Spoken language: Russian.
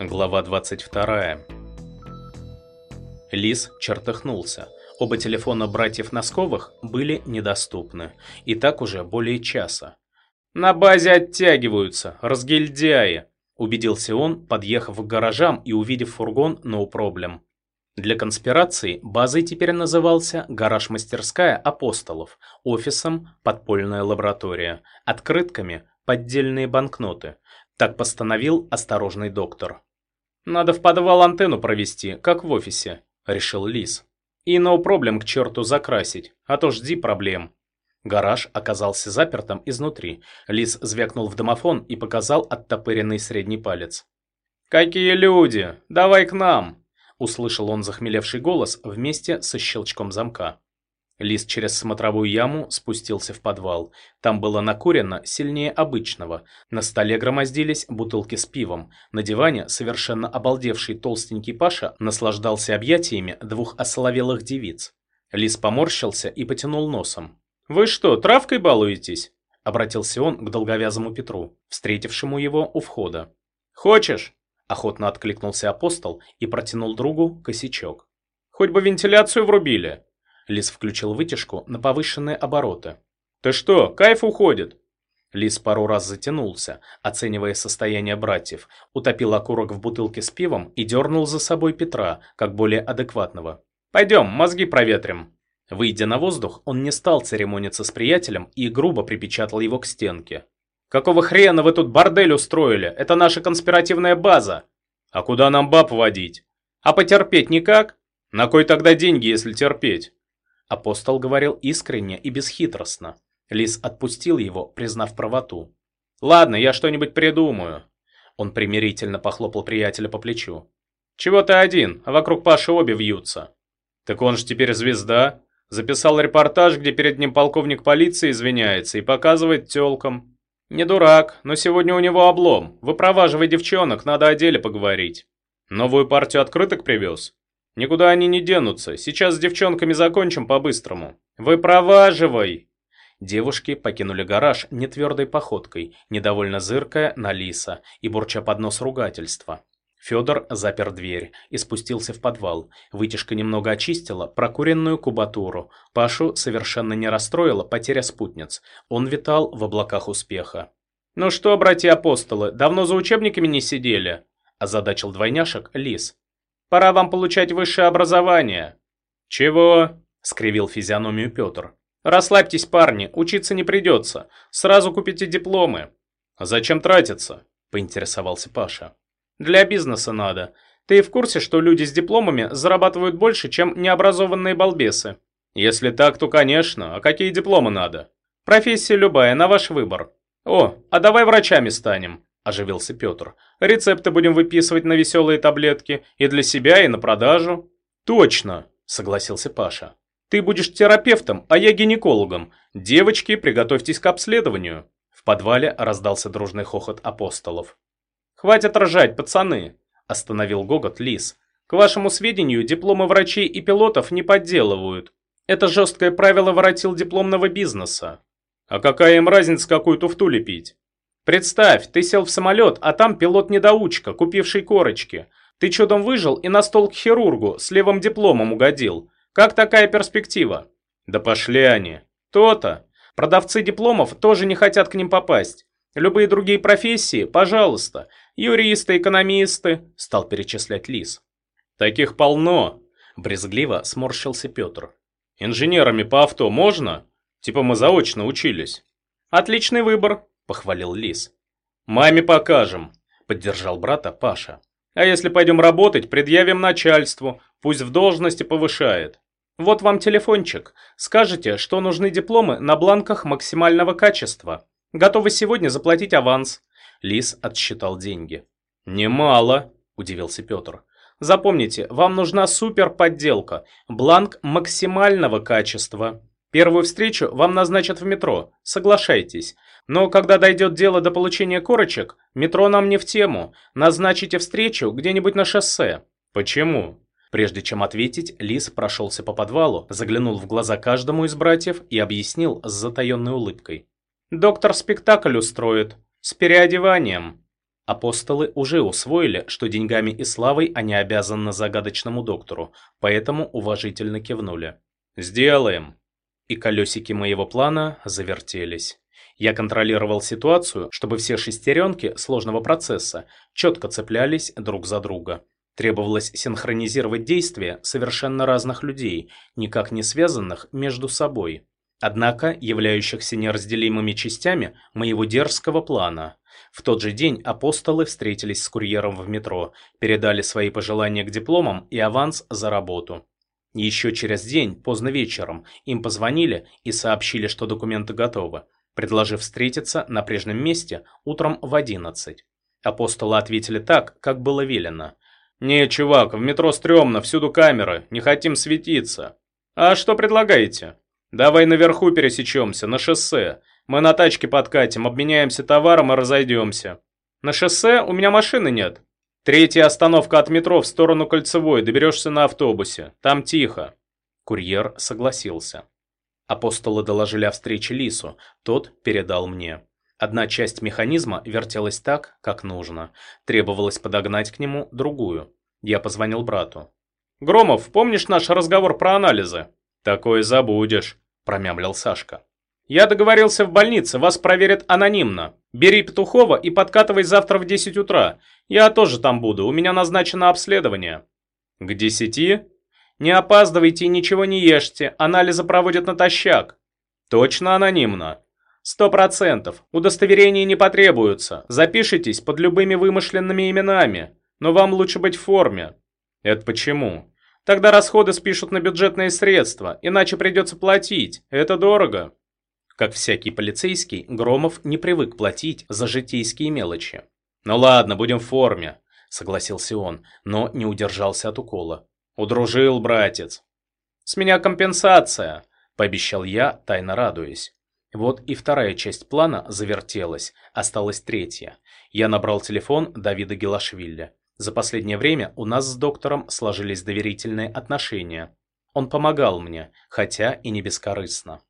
Глава 22. Лис чертыхнулся. Оба телефона братьев Носковых были недоступны. И так уже более часа. «На базе оттягиваются, разгильдяи!» Убедился он, подъехав к гаражам и увидев фургон No Problem. Для конспирации базой теперь назывался гараж-мастерская апостолов, офисом подпольная лаборатория, открытками поддельные банкноты. Так постановил осторожный доктор. «Надо в подвал антенну провести, как в офисе», — решил Лис. «И no проблем к черту закрасить, а то жди проблем». Гараж оказался запертым изнутри. Лис звякнул в домофон и показал оттопыренный средний палец. «Какие люди! Давай к нам!» Услышал он захмелевший голос вместе со щелчком замка. Лис через смотровую яму спустился в подвал. Там было накурено сильнее обычного. На столе громоздились бутылки с пивом. На диване совершенно обалдевший толстенький Паша наслаждался объятиями двух осоловелых девиц. Лис поморщился и потянул носом. «Вы что, травкой балуетесь?» Обратился он к долговязому Петру, встретившему его у входа. «Хочешь?» Охотно откликнулся апостол и протянул другу косячок. «Хоть бы вентиляцию врубили!» Лис включил вытяжку на повышенные обороты. «Ты что, кайф уходит?» Лис пару раз затянулся, оценивая состояние братьев, утопил окурок в бутылке с пивом и дернул за собой Петра, как более адекватного. «Пойдем, мозги проветрим». Выйдя на воздух, он не стал церемониться с приятелем и грубо припечатал его к стенке. «Какого хрена вы тут бордель устроили? Это наша конспиративная база!» «А куда нам баб водить?» «А потерпеть никак?» «На кой тогда деньги, если терпеть?» Апостол говорил искренне и бесхитростно. Лис отпустил его, признав правоту. «Ладно, я что-нибудь придумаю». Он примирительно похлопал приятеля по плечу. «Чего ты один, а вокруг Паши обе вьются?» «Так он же теперь звезда. Записал репортаж, где перед ним полковник полиции извиняется и показывает тёлкам. Не дурак, но сегодня у него облом. Выпроваживай девчонок, надо о деле поговорить. Новую партию открыток привез? Никуда они не денутся. Сейчас с девчонками закончим по-быстрому. Выпроваживай! Девушки покинули гараж нетвердой походкой, недовольно зыркая на Лиса и бурча под нос ругательства. Федор запер дверь и спустился в подвал. Вытяжка немного очистила прокуренную кубатуру. Пашу совершенно не расстроила потеря спутниц. Он витал в облаках успеха. «Ну что, братья-апостолы, давно за учебниками не сидели?» озадачил двойняшек Лис. «Пора вам получать высшее образование». «Чего?» — скривил физиономию Петр. «Расслабьтесь, парни, учиться не придется. Сразу купите дипломы». «Зачем тратиться?» — поинтересовался Паша. Для бизнеса надо. Ты в курсе, что люди с дипломами зарабатывают больше, чем необразованные балбесы? Если так, то конечно. А какие дипломы надо? Профессия любая, на ваш выбор. О, а давай врачами станем, оживился Петр. Рецепты будем выписывать на веселые таблетки. И для себя, и на продажу. Точно, согласился Паша. Ты будешь терапевтом, а я гинекологом. Девочки, приготовьтесь к обследованию. В подвале раздался дружный хохот апостолов. «Хватит ржать, пацаны!» – остановил гогот Лис. «К вашему сведению, дипломы врачей и пилотов не подделывают. Это жесткое правило воротил дипломного бизнеса. А какая им разница, какую туфту лепить? Представь, ты сел в самолет, а там пилот-недоучка, купивший корочки. Ты чудом выжил и на стол к хирургу с левым дипломом угодил. Как такая перспектива? Да пошли они. То-то. Продавцы дипломов тоже не хотят к ним попасть. Любые другие профессии, пожалуйста. Юристы, экономисты, стал перечислять Лис. Таких полно, брезгливо сморщился Петр. Инженерами по авто можно? Типа мы заочно учились. Отличный выбор, похвалил Лис. Маме покажем, поддержал брата Паша. А если пойдем работать, предъявим начальству, пусть в должности повышает. Вот вам телефончик. Скажите, что нужны дипломы на бланках максимального качества. Готовы сегодня заплатить аванс. Лис отсчитал деньги. Немало, удивился Петр. Запомните, вам нужна супер-подделка, бланк максимального качества. Первую встречу вам назначат в метро, соглашайтесь. Но когда дойдет дело до получения корочек, метро нам не в тему. Назначите встречу где-нибудь на шоссе. Почему? Прежде чем ответить, Лис прошелся по подвалу, заглянул в глаза каждому из братьев и объяснил с затаенной улыбкой. Доктор спектакль устроит. С переодеванием. Апостолы уже усвоили, что деньгами и славой они обязаны загадочному доктору, поэтому уважительно кивнули. «Сделаем!» И колесики моего плана завертелись. Я контролировал ситуацию, чтобы все шестеренки сложного процесса четко цеплялись друг за друга. Требовалось синхронизировать действия совершенно разных людей, никак не связанных между собой. Однако, являющихся неразделимыми частями моего дерзкого плана. В тот же день апостолы встретились с курьером в метро, передали свои пожелания к дипломам и аванс за работу. Еще через день, поздно вечером, им позвонили и сообщили, что документы готовы, предложив встретиться на прежнем месте утром в 11. Апостолы ответили так, как было велено. «Не, чувак, в метро стрёмно, всюду камеры, не хотим светиться». «А что предлагаете?» «Давай наверху пересечемся, на шоссе. Мы на тачке подкатим, обменяемся товаром и разойдемся». «На шоссе? У меня машины нет». «Третья остановка от метро в сторону Кольцевой, доберешься на автобусе. Там тихо». Курьер согласился. Апостолы доложили о встрече Лису, тот передал мне. Одна часть механизма вертелась так, как нужно. Требовалось подогнать к нему другую. Я позвонил брату. «Громов, помнишь наш разговор про анализы?» «Такое забудешь», – промямлил Сашка. «Я договорился в больнице, вас проверят анонимно. Бери Петухова и подкатывай завтра в 10 утра. Я тоже там буду, у меня назначено обследование». «К десяти?» «Не опаздывайте и ничего не ешьте, анализы проводят натощак». «Точно анонимно?» «Сто процентов. Удостоверения не потребуются. Запишитесь под любыми вымышленными именами. Но вам лучше быть в форме». «Это почему?» Тогда расходы спишут на бюджетные средства, иначе придется платить. Это дорого. Как всякий полицейский, Громов не привык платить за житейские мелочи. «Ну ладно, будем в форме», — согласился он, но не удержался от укола. «Удружил, братец». «С меня компенсация», — пообещал я, тайно радуясь. Вот и вторая часть плана завертелась, осталась третья. Я набрал телефон Давида Гелашвили. За последнее время у нас с доктором сложились доверительные отношения. Он помогал мне, хотя и не бескорыстно.